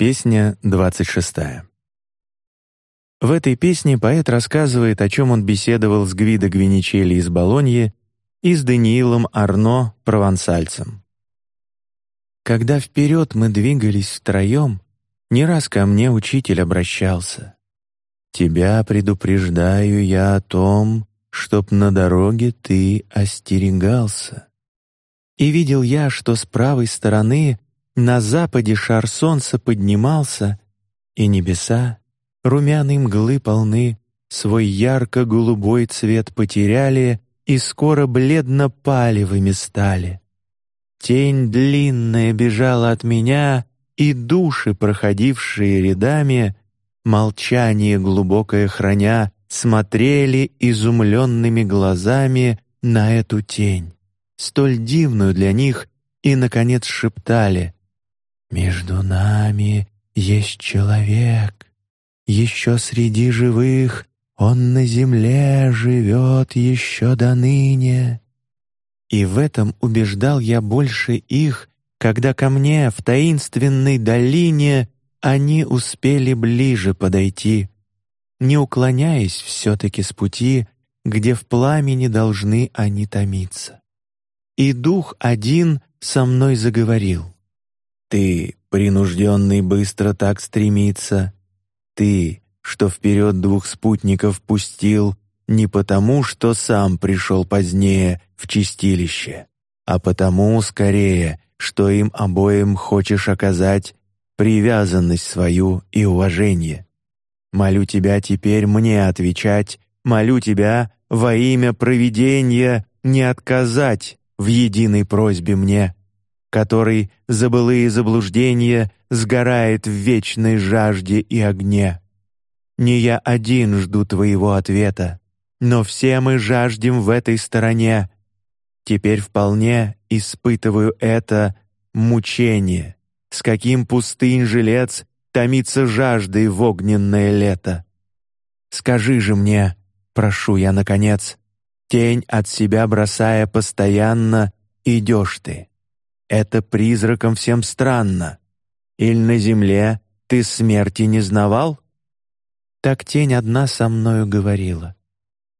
Песня двадцать шестая. В этой песне поэт рассказывает, о чем он беседовал с Гвидо Гвиничелли из Болоньи и с Даниилом Арно, провансальцем. Когда вперед мы двигались втроем, не раз ко мне учитель обращался. Тебя предупреждаю я о том, чтоб на дороге ты остерегался. И видел я, что с правой стороны на западе шар солнца поднимался, и небеса, румяной мглы полны, свой ярко-голубой цвет потеряли и скоро бледно-палевыми стали. Тень длинная бежала от меня, и души, проходившие рядами, молчание глубокое храня, смотрели изумленными глазами на эту тень, столь дивную для них, и наконец шептали: между нами есть человек, еще среди живых он на земле живет еще до ныне. И в этом убеждал я больше их, когда ко мне в таинственной долине они успели ближе подойти, не уклоняясь все-таки с пути, где в пламени должны они томиться. И дух один со мной заговорил. Ты, принужденный быстро так стремиться, ты, что вперед двух спутников пустил, не потому, что сам пришел позднее в чистилище, а потому скорее, что им обоим хочешь оказать привязанность свою и уважение. Молю тебя теперь мне отвечать, молю тебя во имя провидения не отказать в единой просьбе мне который за былые заблуждения сгорает в вечной жажде и огне. Не я один жду твоего ответа, но все мы жаждем в этой стороне. Теперь вполне испытываю это мучение, с каким пустынь жилец томится жаждой в огненное лето. Скажи же мне, прошу я наконец, тень от себя бросая постоянно, идешь ты это призраком всем странно. Иль на земле ты смерти не знавал? Так тень одна со мною говорила.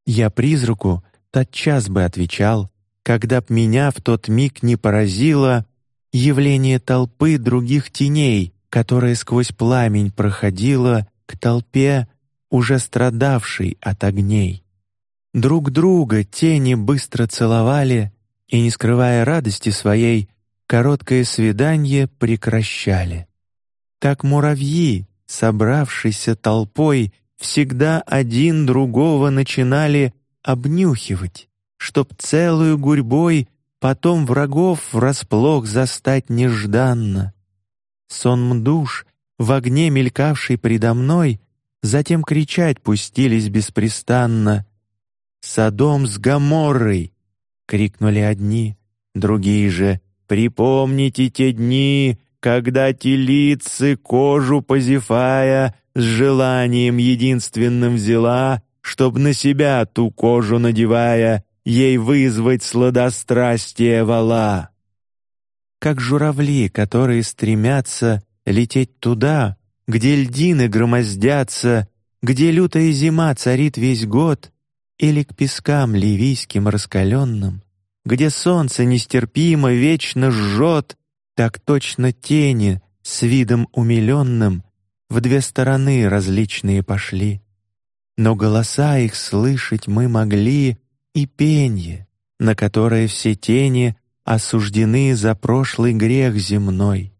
Я призраку тотчас бы отвечал, когда б меня в тот миг не поразило явление толпы других теней, которая сквозь пламень проходила к толпе, уже страдавшей от огней. Друг друга тени быстро целовали и, не скрывая радости своей, короткое свидание прекращали. Так муравьи, собравшиеся толпой, всегда один другого начинали обнюхивать, чтоб целую гурьбой потом врагов врасплох застать нежданно. Сон душ в огне мелькавший предо мной, затем кричать пустились беспрестанно. Садом с Гоморрой! крикнули одни, другие же Припомните те дни, когда телицы кожу позевая с желанием единственным взяла, чтоб на себя ту кожу надевая ей вызвать сладострастие вала. Как журавли, которые стремятся лететь туда, где льдины громоздятся, где лютая зима царит весь год, или к пескам ливийским раскаленным, где солнце нестерпимо вечно жжет, так точно тени с видом умиленным в две стороны различные пошли. Но голоса их слышать мы могли и пенье, на которое все тени осуждены за прошлый грех земной.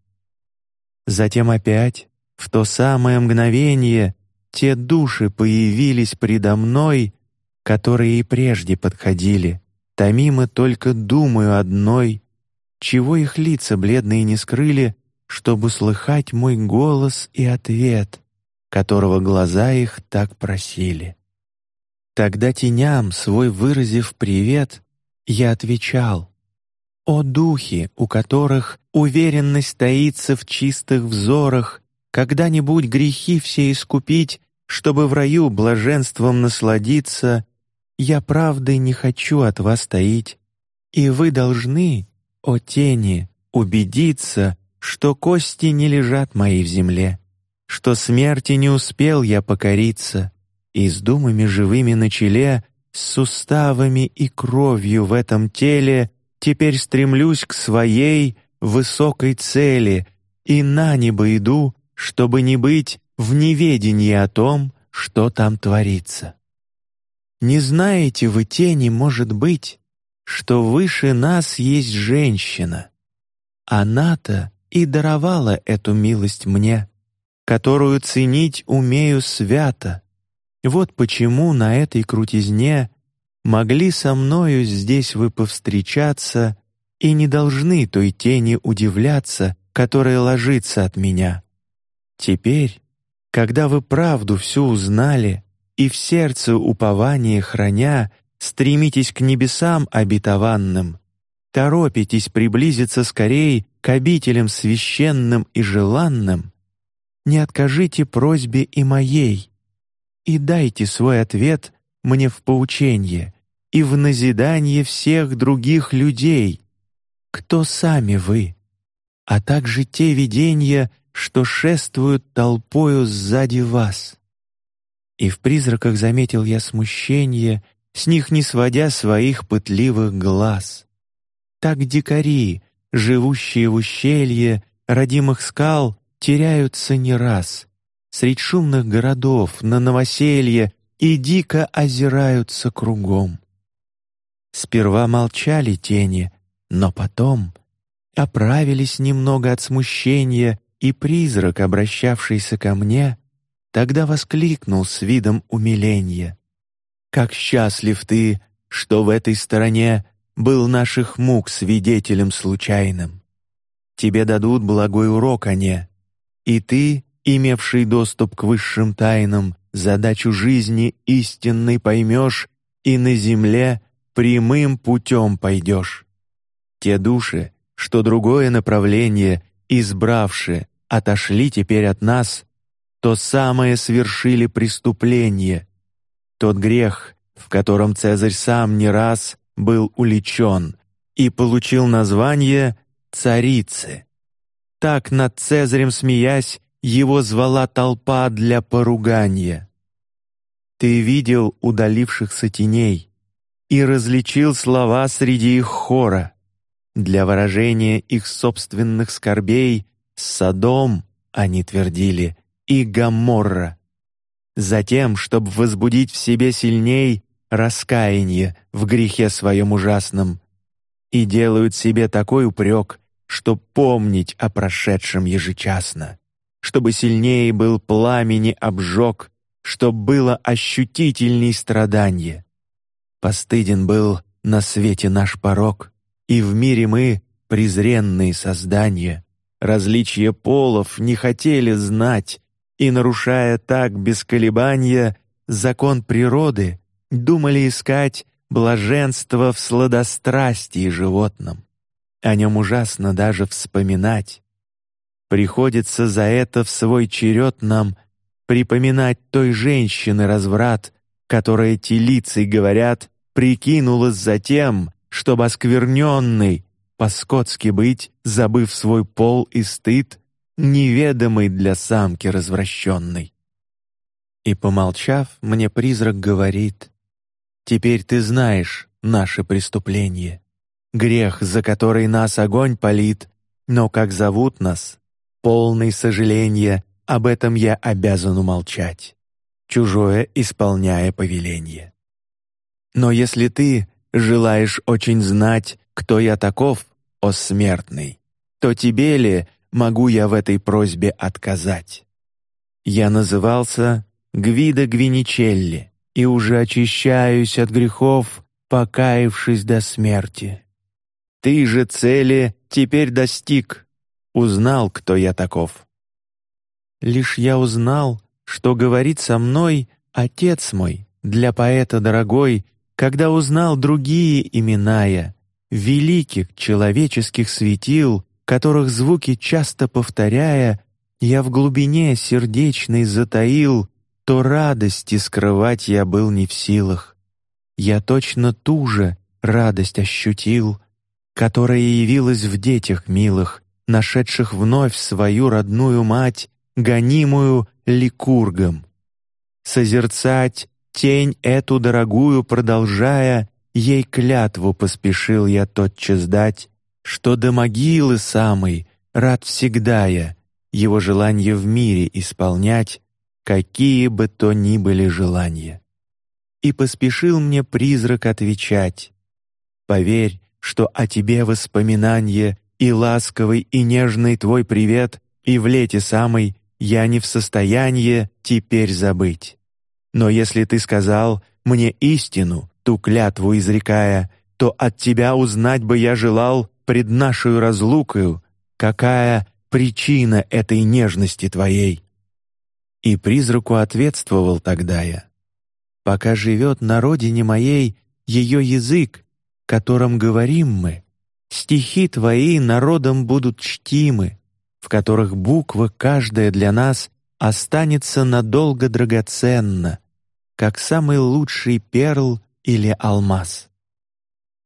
Затем опять в то самое мгновение те души появились предо мной, которые и прежде подходили, Томимо только думаю одной, чего их лица бледные не скрыли, чтобы слыхать мой голос и ответ, которого глаза их так просили. Тогда теням свой выразив привет, я отвечал: о духи, у которых уверенность таится в чистых взорах, когда-нибудь грехи все искупить, чтобы в раю блаженством насладиться я правдой не хочу от вас таить, и вы должны, о тени, убедиться, что кости не лежат мои в земле, что смерти не успел я покориться, и с думами живыми на челе, с суставами и кровью в этом теле теперь стремлюсь к своей высокой цели и на небо иду, чтобы не быть в неведении о том, что там творится. Не знаете вы тени, может быть, что выше нас есть женщина. Она-то и даровала эту милость мне, которую ценить умею свято. Вот почему на этой крутизне могли со мною здесь вы повстречаться и не должны той тени удивляться, которая ложится от меня. Теперь, когда вы правду всю узнали и в сердце упование храня, стремитесь к небесам обетованным, торопитесь приблизиться скорей к обителям священным и желанным, не откажите просьбе и моей, и дайте свой ответ мне в поучение и в назидание всех других людей, кто сами вы, а также те видения, что шествуют толпою сзади вас. И в призраках заметил я смущение, с них не сводя своих пытливых глаз. Так дикари, живущие в ущелье родимых скал, теряются не раз. Средь шумных городов на новоселье и дико озираются кругом. Сперва молчали тени, но потом оправились немного от смущения, и призрак, обращавшийся ко мне, тогда воскликнул с видом умиления: "Как счастлив ты, что в этой стороне был наших мук свидетелем случайным. Тебе дадут благой урок о не, и ты, имевший доступ к высшим тайнам, задачу жизни истинной поймешь и на земле прямым путем пойдешь. Те души, что другое направление избравши, отошли теперь от нас, то самое совершили преступление, тот грех, в котором Цезарь сам не раз был уличен и получил название царицы. Так над Цезарем смеясь его звала толпа для поругания. Ты видел удалившихся теней и различил слова среди их хора. Для выражения их собственных скорбей Содом они твердили и Гаморра. Затем, чтобы возбудить в себе сильней раскаяние в грехе своем ужасном, и делают себе такой упрек, что помнить о прошедшем ежечасно, чтобы сильнее был пламени обжог, чтоб было ощутительней страдание. Постыден был на свете наш порок, и в мире мы презренные создания, различия полов не хотели знать, и нарушая так без колебания закон природы, думали искать блаженство в сладострастии животном. О нем ужасно даже вспоминать. Приходится за это в свой черед нам припоминать той женщины разврат, которая телицей говорят прикинулась за тем, чтобы оскверненный по-скотски быть, забыв свой пол и стыд, неведомый для самки развращенной. И помолчав, мне призрак говорит: Теперь ты знаешь наше преступление, грех, за который нас огонь палит, но как зовут нас, полный сожаления, об этом я обязан умолчать, чужое исполняя повеление. Но если ты желаешь очень знать, кто я таков, о смертный, то тебе ли могу я в этой просьбе отказать? Я назывался Гвида Гвиничелли и уже очищаюсь от грехов, покаявшись до смерти. Ты же цели теперь достиг, узнал, кто я таков. Лишь я узнал, что говорит со мной отец мой, для поэта дорогой, когда узнал другие имена я, великих человеческих светил, которых звуки часто повторяя, я в глубине сердечной затаил то радости скрывать я был не в силах. Я точно ту же радость ощутил, которая явилась в детях милых, нашедших вновь свою родную мать, гонимую ликургом. Созерцать тень эту дорогую продолжая, ей клятву поспешил я тотчас дать, что до могилы самой рад всегда я его желание в мире исполнять, какие бы то ни были желания. И поспешил мне призрак отвечать: поверь, что о тебе воспоминание и ласковый и нежный твой привет и в лете самой я не в состоянии теперь забыть. Но если ты сказал мне истину, ту клятву изрекая, то от тебя узнать бы я желал пред нашей разлукою, какая причина этой нежности твоей. И призраку ответствовал тогда я: пока живет на родине моей ее язык, которым говорим мы, стихи твои народом будут чтимы, в которых буква каждая для нас останется надолго драгоценна, как самый лучший перл или алмаз.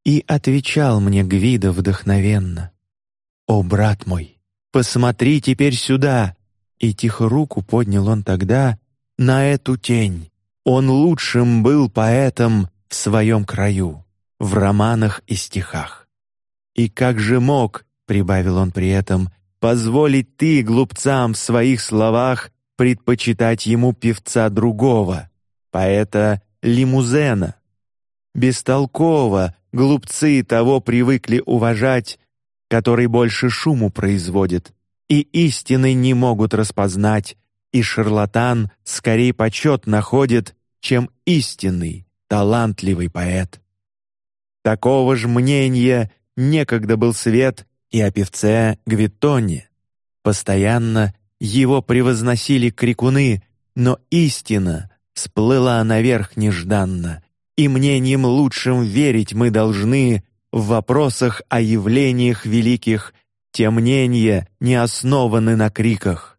И отвечал мне Гвида вдохновенно: "О брат мой, посмотри теперь сюда!" И тихо руку поднял он тогда на эту тень. Он лучшим был поэтом в своем краю, в романах и стихах. И как же мог, прибавил он при этом, позволить ты глупцам в своих словах предпочитать ему певца другого, поэта Лимузена? Бестолково глупцы того привыкли уважать, который больше шуму производит, и истины не могут распознать, и шарлатан скорее почет находит, чем истинный талантливый поэт. Такого же мнения некогда был свет и о певце Гвитоне. Постоянно его превозносили крикуны, но истина всплыла наверх нежданно, и мнением лучшим верить мы должны в вопросах о явлениях великих. Те мнения не основаны на криках.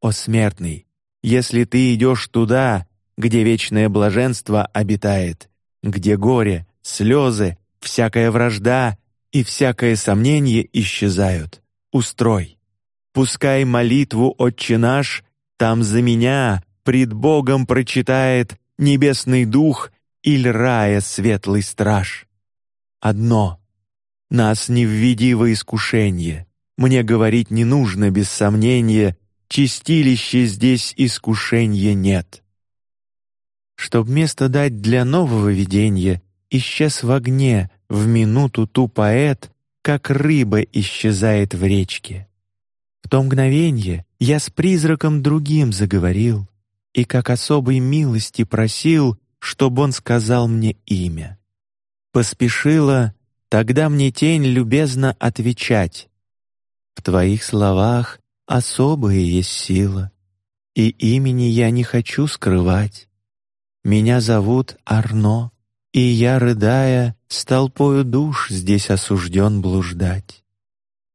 О смертный, если ты идешь туда, где вечное блаженство обитает, где горе, слезы, всякая вражда и всякое сомнение исчезают. Устрой, пускай молитву Отче наш там за меня пред Богом прочитает небесный дух или рая светлый страж. Одно: нас не введи во искушение. Мне говорить не нужно без сомнения, чистилище здесь искушения нет. Чтоб место дать для нового видения, исчез в огне в минуту ту поэт, как рыба исчезает в речке. В то мгновенье я с призраком другим заговорил и как особой милости просил, чтобы он сказал мне имя. Поспешила тогда мне тень любезно отвечать: в твоих словах особая есть сила, и имени я не хочу скрывать. Меня зовут Арно, и я рыдая с толпою душ здесь осужден блуждать.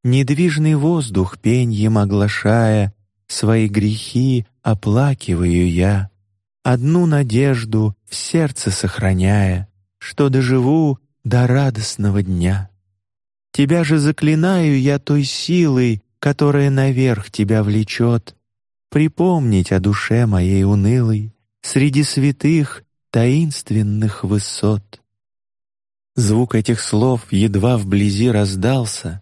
Недвижный воздух пеньем оглашая, свои грехи оплакиваю я, одну надежду в сердце сохраняя, что доживу до радостного дня. Тебя же заклинаю я той силой, которая наверх тебя влечет, припомнить о душе моей унылой, среди святых таинственных высот. Звук этих слов едва вблизи раздался,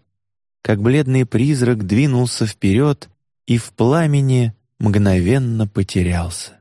как бледный призрак двинулся вперед и в пламени мгновенно потерялся.